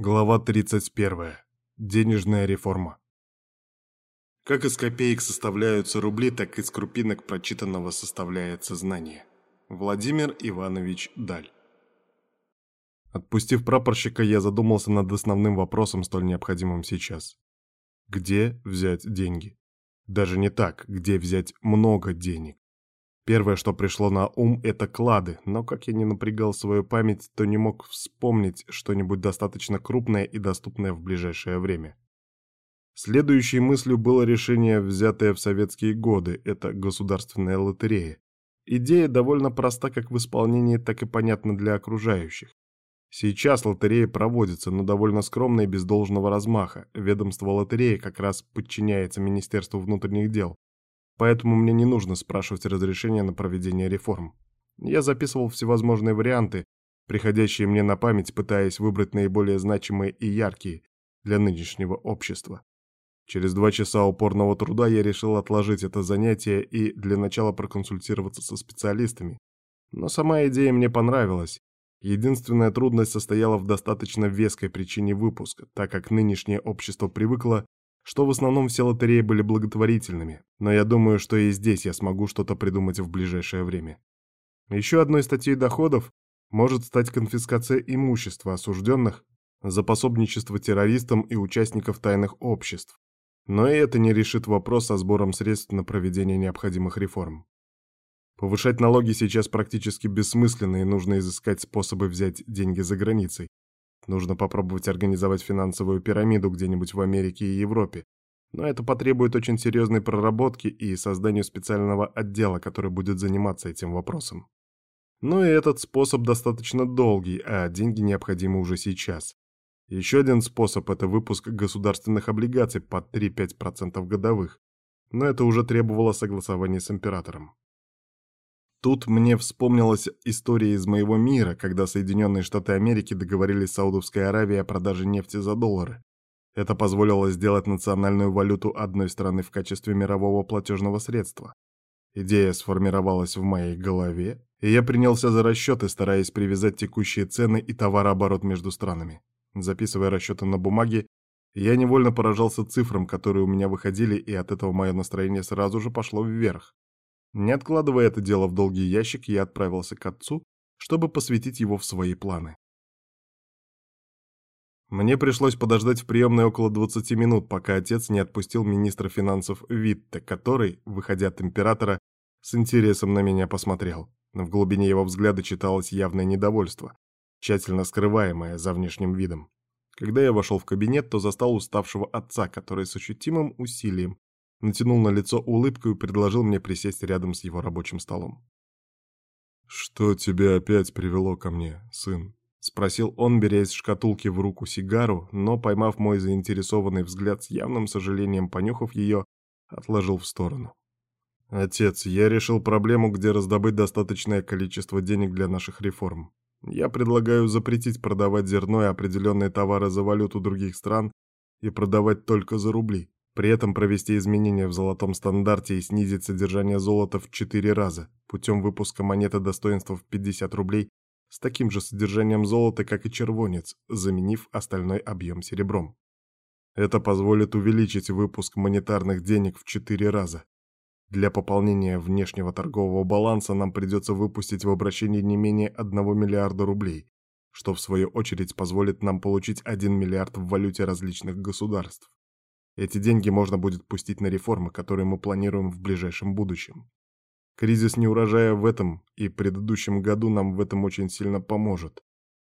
Глава 31. Денежная реформа. Как из копеек составляются рубли, так из крупинок прочитанного составляется знание. Владимир Иванович Даль. Отпустив прапорщика, я задумался над основным вопросом, столь необходимым сейчас. Где взять деньги? Даже не так, где взять много денег. Первое, что пришло на ум, это клады, но как я не напрягал свою память, то не мог вспомнить что-нибудь достаточно крупное и доступное в ближайшее время. Следующей мыслью было решение, взятое в советские годы, это государственная лотерея. Идея довольно проста как в исполнении, так и понятна для окружающих. Сейчас лотерея проводится, но довольно скромно и без должного размаха. Ведомство лотереи как раз подчиняется Министерству внутренних дел, поэтому мне не нужно спрашивать разрешения на проведение реформ. Я записывал всевозможные варианты, приходящие мне на память, пытаясь выбрать наиболее значимые и яркие для нынешнего общества. Через два часа упорного труда я решил отложить это занятие и для начала проконсультироваться со специалистами. Но сама идея мне понравилась. Единственная трудность состояла в достаточно веской причине выпуска, так как нынешнее общество привыкло что в основном все лотереи были благотворительными, но я думаю, что и здесь я смогу что-то придумать в ближайшее время. Еще одной статьей доходов может стать конфискация имущества осужденных за пособничество террористам и участников тайных обществ. Но и это не решит вопрос со сбором средств на проведение необходимых реформ. Повышать налоги сейчас практически бессмысленно и нужно изыскать способы взять деньги за границей, Нужно попробовать организовать финансовую пирамиду где-нибудь в Америке и Европе. Но это потребует очень серьезной проработки и созданию специального отдела, который будет заниматься этим вопросом. Но и этот способ достаточно долгий, а деньги необходимы уже сейчас. Еще один способ – это выпуск государственных облигаций под 3-5% годовых. Но это уже требовало согласования с императором. Тут мне вспомнилась история из моего мира, когда Соединенные Штаты Америки договорились с Саудовской Аравией о продаже нефти за доллары. Это позволило сделать национальную валюту одной страны в качестве мирового платежного средства. Идея сформировалась в моей голове, и я принялся за расчеты, стараясь привязать текущие цены и товарооборот между странами. Записывая расчеты на бумаге, я невольно поражался цифрам, которые у меня выходили, и от этого мое настроение сразу же пошло вверх. Не откладывая это дело в долгий ящик, я отправился к отцу, чтобы посвятить его в свои планы. Мне пришлось подождать в приемной около 20 минут, пока отец не отпустил министра финансов Витте, который, выходя от императора, с интересом на меня посмотрел. В глубине его взгляда читалось явное недовольство, тщательно скрываемое за внешним видом. Когда я вошел в кабинет, то застал уставшего отца, который с ощутимым усилием натянул на лицо улыбку и предложил мне присесть рядом с его рабочим столом. «Что тебя опять привело ко мне, сын?» — спросил он, беря из шкатулки в руку сигару, но, поймав мой заинтересованный взгляд с явным сожалением, понюхав ее, отложил в сторону. «Отец, я решил проблему, где раздобыть достаточное количество денег для наших реформ. Я предлагаю запретить продавать зерно и определенные товары за валюту других стран и продавать только за рубли. При этом провести изменения в золотом стандарте и снизить содержание золота в 4 раза путем выпуска монеты достоинства в 50 рублей с таким же содержанием золота, как и червонец, заменив остальной объем серебром. Это позволит увеличить выпуск монетарных денег в 4 раза. Для пополнения внешнего торгового баланса нам придется выпустить в обращении не менее 1 миллиарда рублей, что в свою очередь позволит нам получить 1 миллиард в валюте различных государств. Эти деньги можно будет пустить на реформы, которые мы планируем в ближайшем будущем. Кризис неурожая в этом и предыдущем году нам в этом очень сильно поможет.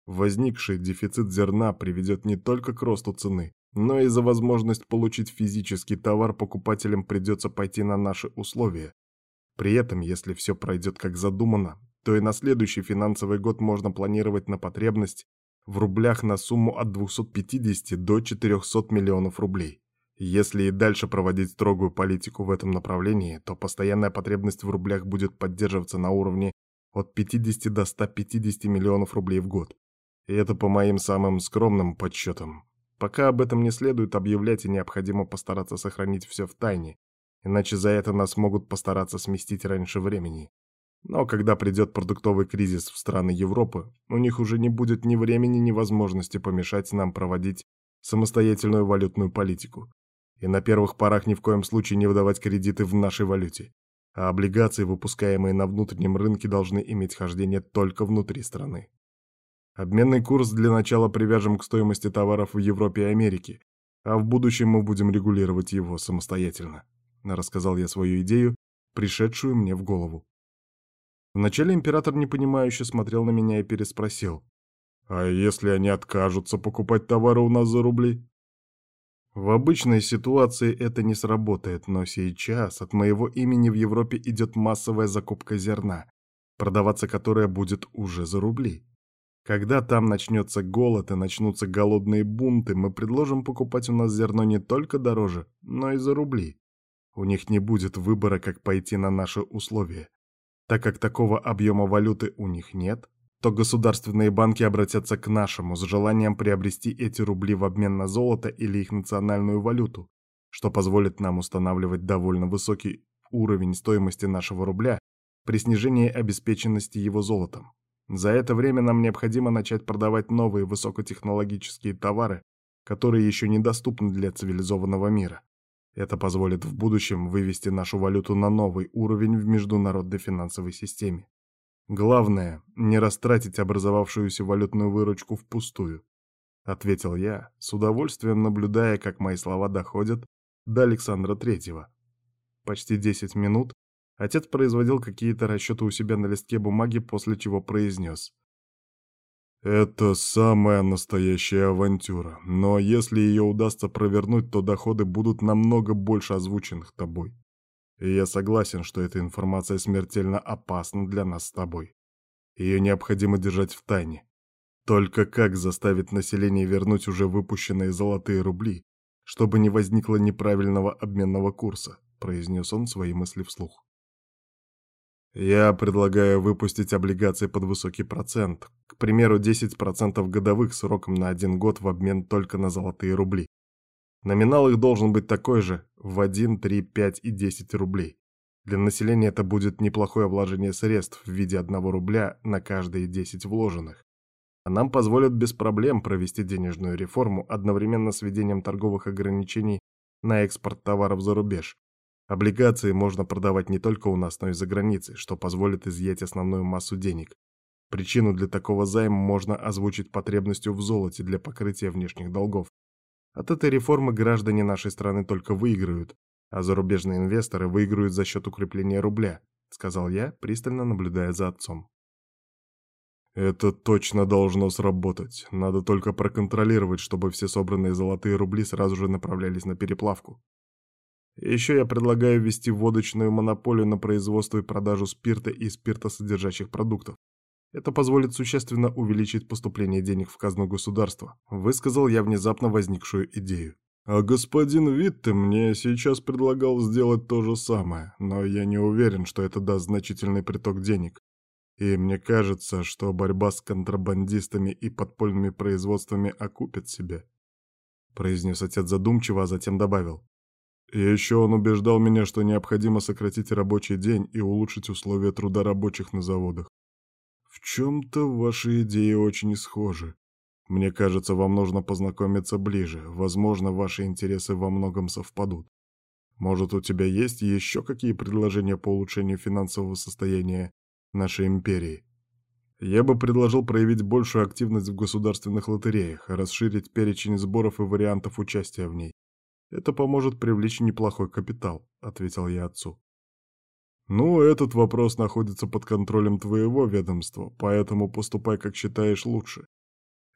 Возникший дефицит зерна приведет не только к росту цены, но и за возможность получить физический товар покупателям придется пойти на наши условия. При этом, если все пройдет как задумано, то и на следующий финансовый год можно планировать на потребность в рублях на сумму от 250 до 400 миллионов рублей. Если и дальше проводить строгую политику в этом направлении, то постоянная потребность в рублях будет поддерживаться на уровне от 50 до 150 миллионов рублей в год. И это по моим самым скромным подсчетам. Пока об этом не следует объявлять и необходимо постараться сохранить все в тайне, иначе за это нас могут постараться сместить раньше времени. Но когда придет продуктовый кризис в страны Европы, у них уже не будет ни времени, ни возможности помешать нам проводить самостоятельную валютную политику. И на первых порах ни в коем случае не выдавать кредиты в нашей валюте. А облигации, выпускаемые на внутреннем рынке, должны иметь хождение только внутри страны. Обменный курс для начала привяжем к стоимости товаров в Европе и Америке, а в будущем мы будем регулировать его самостоятельно. Рассказал я свою идею, пришедшую мне в голову. Вначале император непонимающе смотрел на меня и переспросил. «А если они откажутся покупать товары у нас за рубли?» В обычной ситуации это не сработает, но сейчас от моего имени в Европе идет массовая закупка зерна, продаваться которое будет уже за рубли. Когда там начнется голод и начнутся голодные бунты, мы предложим покупать у нас зерно не только дороже, но и за рубли. У них не будет выбора, как пойти на наши условия. Так как такого объема валюты у них нет, то государственные банки обратятся к нашему с желанием приобрести эти рубли в обмен на золото или их национальную валюту, что позволит нам устанавливать довольно высокий уровень стоимости нашего рубля при снижении обеспеченности его золотом. За это время нам необходимо начать продавать новые высокотехнологические товары, которые еще недоступны для цивилизованного мира. Это позволит в будущем вывести нашу валюту на новый уровень в международной финансовой системе. Главное, не растратить образовавшуюся валютную выручку впустую, ответил я, с удовольствием наблюдая, как мои слова доходят до Александра Третьего. Почти 10 минут Отец производил какие-то расчеты у себя на листке бумаги, после чего произнес. «Это самая настоящая авантюра, но если ее удастся провернуть, то доходы будут намного больше озвученных тобой. И я согласен, что эта информация смертельно опасна для нас с тобой. Ее необходимо держать в тайне. Только как заставить население вернуть уже выпущенные золотые рубли, чтобы не возникло неправильного обменного курса?» произнес он свои мысли вслух. Я предлагаю выпустить облигации под высокий процент, к примеру, 10% годовых сроком на один год в обмен только на золотые рубли. Номинал их должен быть такой же, в 1, 3, 5 и 10 рублей. Для населения это будет неплохое вложение средств в виде 1 рубля на каждые 10 вложенных. А нам позволят без проблем провести денежную реформу одновременно с введением торговых ограничений на экспорт товаров за рубеж, Облигации можно продавать не только у нас, но и за границей, что позволит изъять основную массу денег. Причину для такого займа можно озвучить потребностью в золоте для покрытия внешних долгов. От этой реформы граждане нашей страны только выиграют, а зарубежные инвесторы выиграют за счет укрепления рубля, сказал я, пристально наблюдая за отцом. Это точно должно сработать. Надо только проконтролировать, чтобы все собранные золотые рубли сразу же направлялись на переплавку. Еще я предлагаю ввести водочную монополию на производство и продажу спирта и спиртосодержащих продуктов. Это позволит существенно увеличить поступление денег в казну государства, высказал я внезапно возникшую идею. А господин Витте мне сейчас предлагал сделать то же самое, но я не уверен, что это даст значительный приток денег. И мне кажется, что борьба с контрабандистами и подпольными производствами окупит себя. Произнес отец задумчиво, а затем добавил. И еще он убеждал меня, что необходимо сократить рабочий день и улучшить условия труда рабочих на заводах. В чем-то ваши идеи очень схожи. Мне кажется, вам нужно познакомиться ближе. Возможно, ваши интересы во многом совпадут. Может, у тебя есть еще какие предложения по улучшению финансового состояния нашей империи? Я бы предложил проявить большую активность в государственных лотереях, расширить перечень сборов и вариантов участия в ней. Это поможет привлечь неплохой капитал», — ответил я отцу. «Ну, этот вопрос находится под контролем твоего ведомства, поэтому поступай, как считаешь лучше.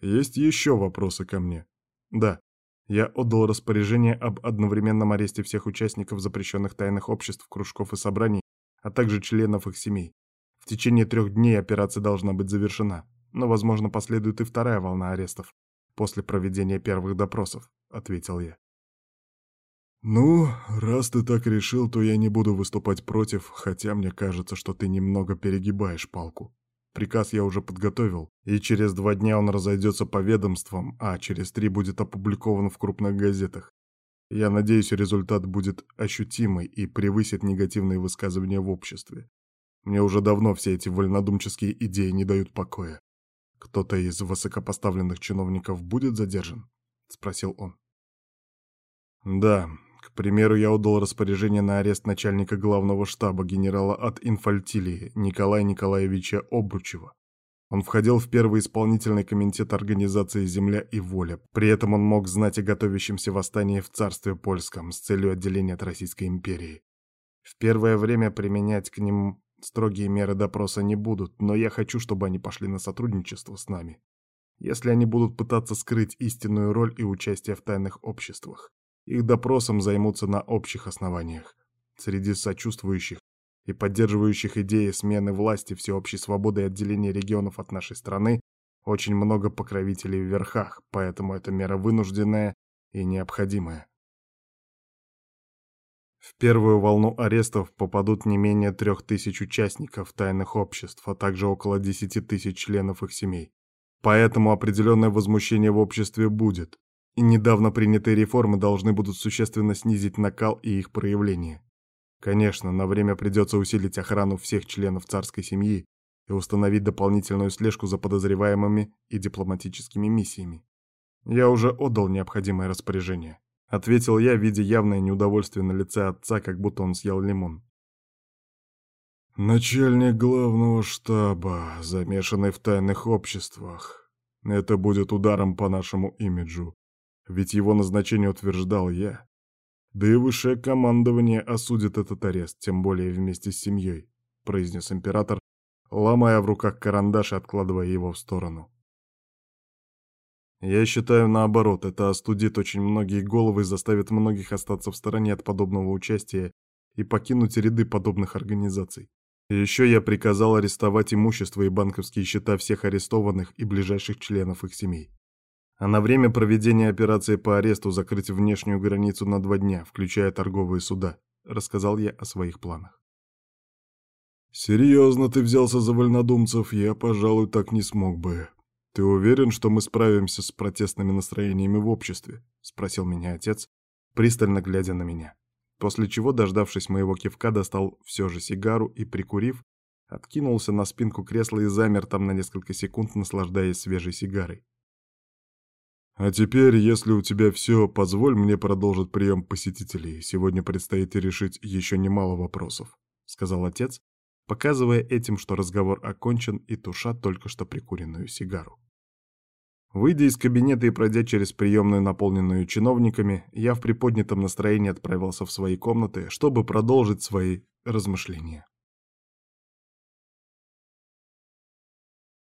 Есть еще вопросы ко мне?» «Да». Я отдал распоряжение об одновременном аресте всех участников запрещенных тайных обществ, кружков и собраний, а также членов их семей. В течение трех дней операция должна быть завершена, но, возможно, последует и вторая волна арестов после проведения первых допросов», — ответил я. «Ну, раз ты так решил, то я не буду выступать против, хотя мне кажется, что ты немного перегибаешь палку. Приказ я уже подготовил, и через два дня он разойдется по ведомствам, а через три будет опубликован в крупных газетах. Я надеюсь, результат будет ощутимый и превысит негативные высказывания в обществе. Мне уже давно все эти вольнодумческие идеи не дают покоя. Кто-то из высокопоставленных чиновников будет задержан? Спросил он. Да, к примеру, я отдал распоряжение на арест начальника главного штаба генерала от инфальтилии Николая Николаевича Обручева. Он входил в первый исполнительный комитет организации «Земля и воля». При этом он мог знать о готовящемся восстании в царстве польском с целью отделения от Российской империи. В первое время применять к ним строгие меры допроса не будут, но я хочу, чтобы они пошли на сотрудничество с нами. Если они будут пытаться скрыть истинную роль и участие в тайных обществах, их допросом займутся на общих основаниях. Среди сочувствующих и поддерживающих идеи смены власти, всеобщей свободы и отделения регионов от нашей страны очень много покровителей в верхах, поэтому эта мера вынужденная и необходимая. В первую волну арестов попадут не менее трех тысяч участников тайных обществ, а также около десяти тысяч членов их семей. Поэтому определенное возмущение в обществе будет, недавно принятые реформы должны будут существенно снизить накал и их проявление. Конечно, на время придется усилить охрану всех членов царской семьи и установить дополнительную слежку за подозреваемыми и дипломатическими миссиями. Я уже отдал необходимое распоряжение. Ответил я, видя явное неудовольствие на лице отца, как будто он съел лимон. Начальник главного штаба, замешанный в тайных обществах. Это будет ударом по нашему имиджу. Ведь его назначение утверждал я. Да и высшее командование осудит этот арест, тем более вместе с семьей, произнес император, ломая в руках карандаш и откладывая его в сторону. Я считаю, наоборот, это остудит очень многие головы и заставит многих остаться в стороне от подобного участия и покинуть ряды подобных организаций. Еще я приказал арестовать имущество и банковские счета всех арестованных и ближайших членов их семей а на время проведения операции по аресту закрыть внешнюю границу на два дня, включая торговые суда, рассказал я о своих планах. «Серьезно ты взялся за вольнодумцев, я, пожалуй, так не смог бы. Ты уверен, что мы справимся с протестными настроениями в обществе?» — спросил меня отец, пристально глядя на меня. После чего, дождавшись моего кивка, достал все же сигару и, прикурив, откинулся на спинку кресла и замер там на несколько секунд, наслаждаясь свежей сигарой. А теперь, если у тебя все, позволь мне продолжить прием посетителей. Сегодня предстоит решить еще немало вопросов», — сказал отец, показывая этим, что разговор окончен и туша только что прикуренную сигару. Выйдя из кабинета и пройдя через приемную, наполненную чиновниками, я в приподнятом настроении отправился в свои комнаты, чтобы продолжить свои размышления.